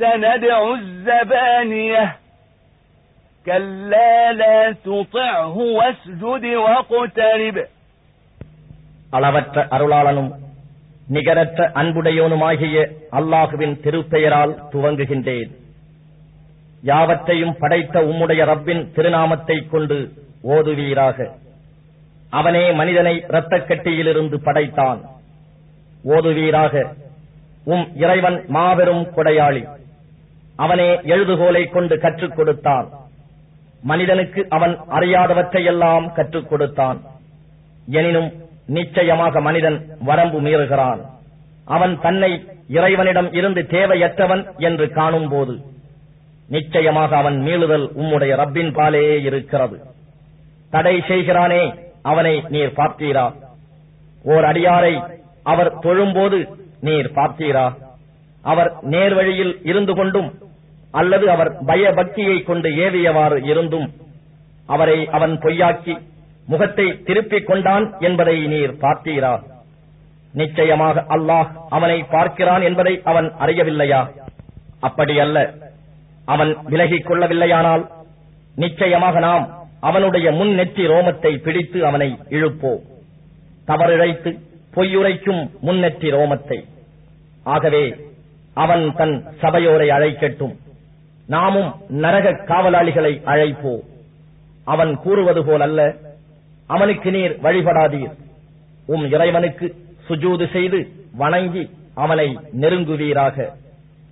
سندع الزبانية كلا لا تطعه واسجد واقترب அளவற்ற அருளாளனும் நிகரற்ற அன்புடையோனுமாகிய அல்லாஹுவின் திருப்பெயரால் துவங்குகின்றேன் யாவற்றையும் படைத்த உம்முடைய ரப்பின் திருநாமத்தைக் கொண்டு ஓதுவீராக அவனே மனிதனை இரத்தக்கட்டியிலிருந்து படைத்தான் ஓதுவீராக உம் இறைவன் மாபெரும் கொடையாளி அவனே எழுதுகோலை கொண்டு கற்றுக் கொடுத்தான். மனிதனுக்கு அவன் அறியாதவற்றையெல்லாம் கற்றுக் கொடுத்தான். எனினும் நிச்சயமாக மனிதன் வரம்பு மீறுகிறான். அவன் தன்னை இறைவனிடம் இருந்து தேவையற்றவன் என்று காணும் போது நிச்சயமாக அவன் மீளுதல் உம்முடைய ரப்பின் பாலே இருக்கிறது. தடை செய்கிறானே அவனை நீர் பார்த்தீரா? ஓர் அடியாரை அவர் தொழும்போது நீர் பார்த்தீரா? அவர் நேர்வழியில் இருந்து கொண்டும் அல்லது அவர் பயபக்தியை கொண்டு ஏவியவாறு இருந்தும் அவரை அவன் பொய்யாக்கி முகத்தை திருப்பிக் கொண்டான் என்பதை நீர் பார்த்தீரா? நிச்சயமாக அல்லாஹ் அவனை பார்க்கிறான் என்பதை அவன் அறியவில்லையா? அப்படி அல்ல அவன் விலகிக் கொள்ளவில்லையானால் நிச்சயமாக நாம் அவனுடைய முன் நெற்றி ரோமத்தை பிடித்து அவனை இழுப்போம். தவறிழைத்து பொய்யுரைக்கும் முன்னெற்றி ரோமத்தை. ஆகவே அவன் தன் சபையோரை அழைக்கட்டும். நாமும் நரக காவலாளிகளை அழைப்போ அவன் கூறுவது போல் அல்ல. அவனுக்கு நீர் வழிபடாதீர். உம் இறைவனுக்கு சுஜூது செய்து வணங்கி அவனை நெருங்குவீராக.